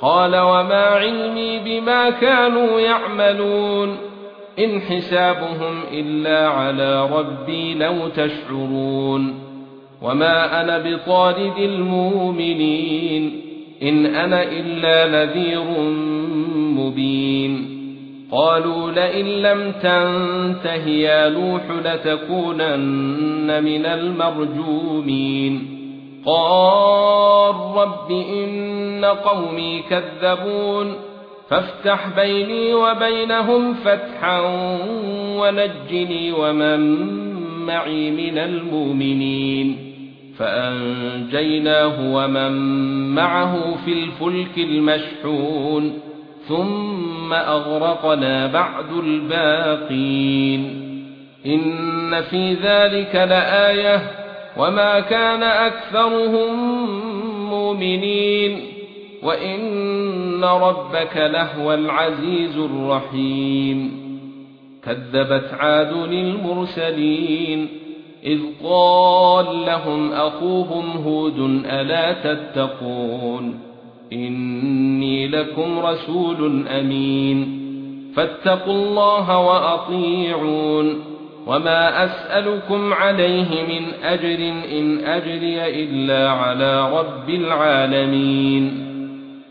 قال وما علمي بما كانوا يعملون إن حسابهم إلا على ربي لو تشعرون وما أنا بطارد المؤمنين إن أنا إلا نذير مبين قالوا لئن لم تنته يا نوح لتكونن من المرجومين قال رب إن قومي كذبون فافتح بيني وبينهم فتحا ونجني ومن معي من المؤمنين فانجيناه ومن معه في الفلك المشحون ثم اغرقنا بعد الباقين ان في ذلك لآية وما كان اكثرهم مؤمنين وان ربك لهو العزيز الرحيم كذبت عاد المرسلين اذ قال لهم اخوهم هود الا تتقون اني لكم رسول امين فاتقوا الله واطيعون وما اسالكم عليه من اجر ان اجري الا على رب العالمين